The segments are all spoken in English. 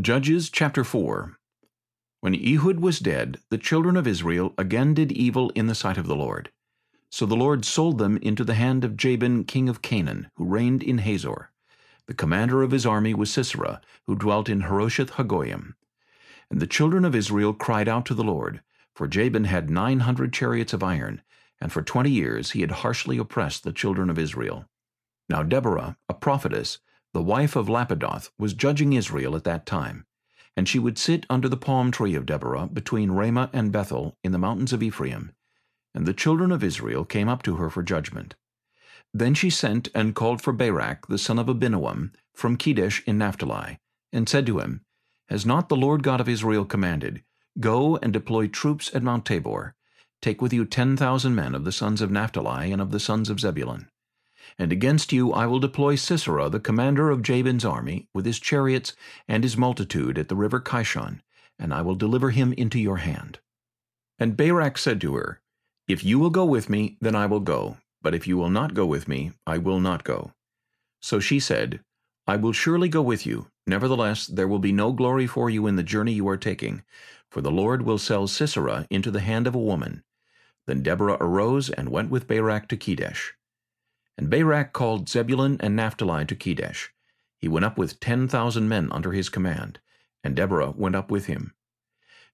Judges chapter 4 When Ehud was dead, the children of Israel again did evil in the sight of the Lord. So the Lord sold them into the hand of Jabin king of Canaan, who reigned in Hazor. The commander of his army was Sisera, who dwelt in Harosheth Hagoyim. And the children of Israel cried out to the Lord, for Jabin had nine hundred chariots of iron, and for twenty years he had harshly oppressed the children of Israel. Now Deborah, a prophetess, the wife of Lapidoth, was judging Israel at that time. And she would sit under the palm tree of Deborah between Ramah and Bethel in the mountains of Ephraim. And the children of Israel came up to her for judgment. Then she sent and called for Barak the son of Abinoam from Kedesh in Naphtali, and said to him, Has not the Lord God of Israel commanded, Go and deploy troops at Mount Tabor. Take with you ten thousand men of the sons of Naphtali and of the sons of Zebulun. And against you I will deploy Sisera, the commander of Jabin's army, with his chariots and his multitude at the river Kishon, and I will deliver him into your hand. And Barak said to her, If you will go with me, then I will go, but if you will not go with me, I will not go. So she said, I will surely go with you. Nevertheless, there will be no glory for you in the journey you are taking, for the Lord will sell Sisera into the hand of a woman. Then Deborah arose and went with Barak to Kedesh. And Barak called Zebulun and Naphtali to Kedesh. He went up with ten thousand men under his command, and Deborah went up with him.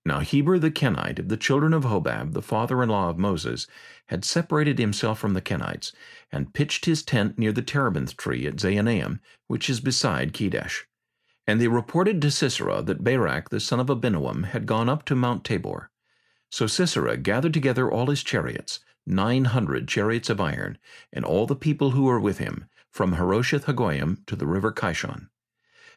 Now Heber the Kenite of the children of Hobab, the father-in-law of Moses, had separated himself from the Kenites, and pitched his tent near the terebinth tree at Zaanaim, which is beside Kedesh. And they reported to Sisera that Barak the son of Abinoam had gone up to Mount Tabor. So Sisera gathered together all his chariots, nine hundred chariots of iron, and all the people who were with him, from Harosheth Hagoyim to the river Kishon.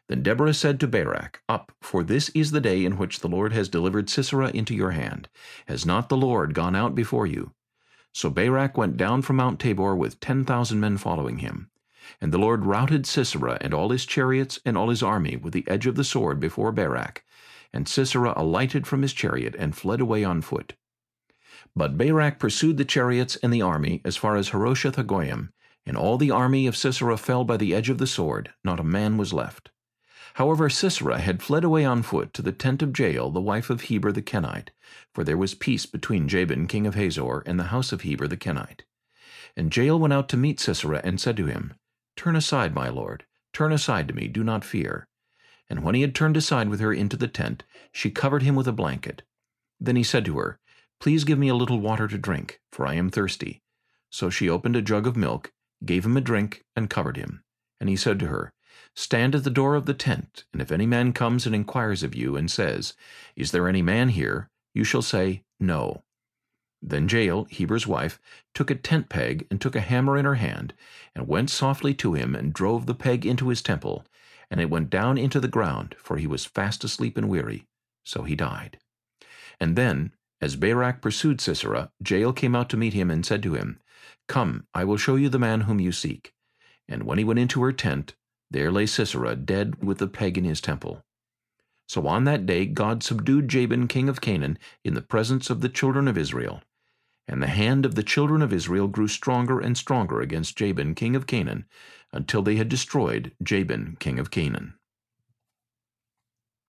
Then Deborah said to Barak, Up, for this is the day in which the Lord has delivered Sisera into your hand. Has not the Lord gone out before you? So Barak went down from Mount Tabor with ten thousand men following him. And the Lord routed Sisera and all his chariots and all his army with the edge of the sword before Barak. And Sisera alighted from his chariot and fled away on foot. But Barak pursued the chariots and the army as far as Harosheth Hagoyim, and all the army of Sisera fell by the edge of the sword, not a man was left. However, Sisera had fled away on foot to the tent of Jael, the wife of Heber the Kenite, for there was peace between Jabin king of Hazor and the house of Heber the Kenite. And Jael went out to meet Sisera and said to him, Turn aside, my lord, turn aside to me, do not fear. And when he had turned aside with her into the tent, she covered him with a blanket. Then he said to her, Please give me a little water to drink, for I am thirsty. So she opened a jug of milk, gave him a drink, and covered him. And he said to her, Stand at the door of the tent, and if any man comes and inquires of you, and says, Is there any man here? you shall say, No. Then Jael, Heber's wife, took a tent peg, and took a hammer in her hand, and went softly to him, and drove the peg into his temple, and it went down into the ground, for he was fast asleep and weary. So he died. And then, as Barak pursued Sisera, Jael came out to meet him and said to him, Come, I will show you the man whom you seek. And when he went into her tent, there lay Sisera dead with the peg in his temple. So on that day God subdued Jabin king of Canaan in the presence of the children of Israel. And the hand of the children of Israel grew stronger and stronger against Jabin king of Canaan, until they had destroyed Jabin king of Canaan.